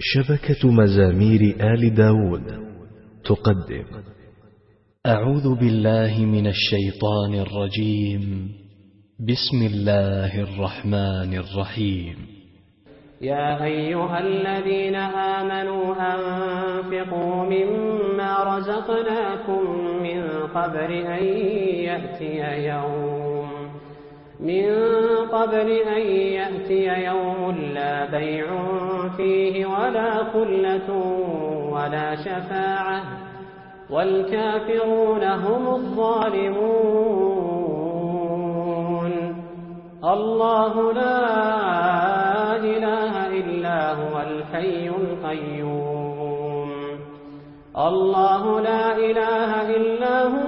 شبكة مزامير آل داود تقدم. أعوذ بالله من الشيطان الرجيم. بسم الله الرحمن الرحيم. يا أيها الذين آمنوا أنفقوا مما رزقناكم من قبل أن يأتي يوم. من قبل أن يأتي يوم لا بيع فيه ولا خلة ولا شفاعة. والكافرون هم الظالمون. الله لا إله إلا هو الحي القيوم. الله لا إله إلا هو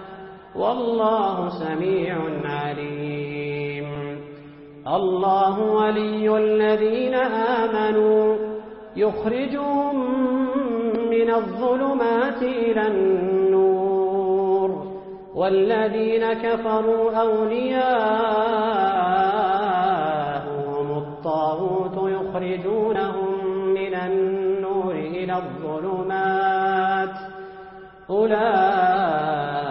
والله سميع عليم. الله ولي الذين آمنوا يخرجهم من الظلمات إلى النور. والذين كفروا أولياءهم الطاغوت يخرجونهم من النور إلى الظلمات. أولئك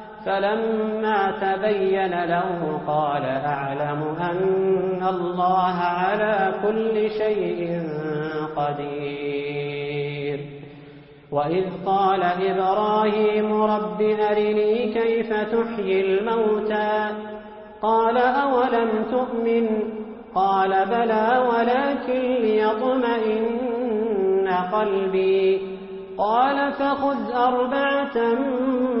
فلما تبين له قال أعلم أن الله على كل شيء قدير. وإذ قال إبراهيم رب نرني كيف تحيي الموتى؟ قال أولم تؤمن؟ قال بلى ولكن ليطمئن قلبي. قال فخذ أربعة من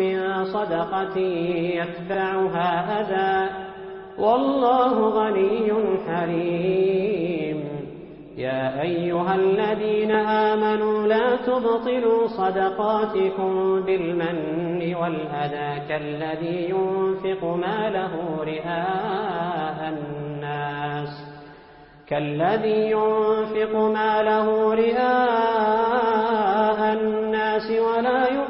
من صدقة يتبعها أذى. والله غني حليم. يا أيها الذين آمنوا لا تبطلوا صدقاتكم بالمن والأذى كالذي ينفق ماله رئاء الناس. كالذي ينفق ماله رئاء الناس ولا يؤمن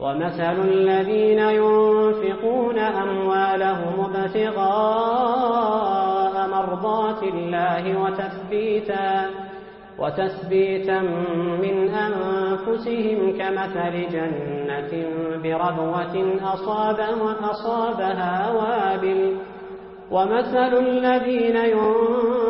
ومثل الذين ينفقون أموالهم ابتغاء مرضات الله وتثبيتا وتثبيتا من أنفسهم كمثل جنة بربوة أصابها وابل ومثل الذين ينفقون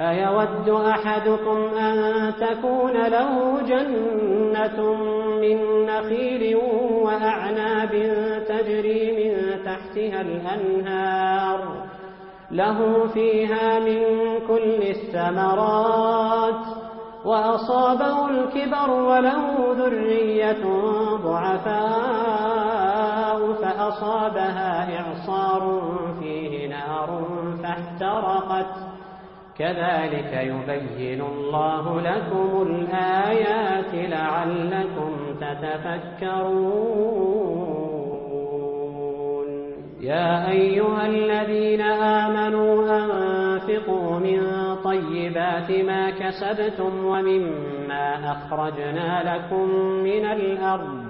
أيود أحدكم أن تكون له جنة من نخيل وأعناب تجري من تحتها الأنهار له فيها من كل الثمرات وأصابه الكبر وله ذرية ضعفاء فأصابها إعصار فيه نار فاحترقت كذلك يبين الله لكم الآيات لعلكم تتفكرون. يا أيها الذين آمنوا أنفقوا من طيبات ما كسبتم ومما أخرجنا لكم من الأرض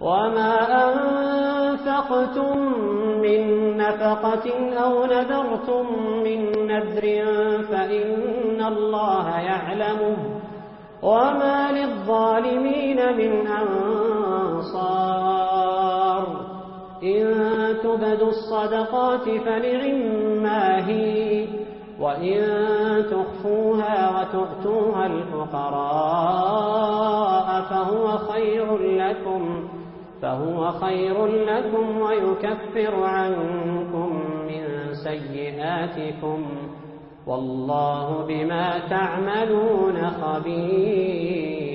وما أنفقتم من نفقة أو نذرتم من نذر فإن الله يعلمه وما للظالمين من أنصار إن تبدوا الصدقات فلعما هي وإن تخفوها وتؤتوها الفقراء فهو خير لكم فهو خير لكم ويكفر عنكم من سيئاتكم والله بما تعملون خبير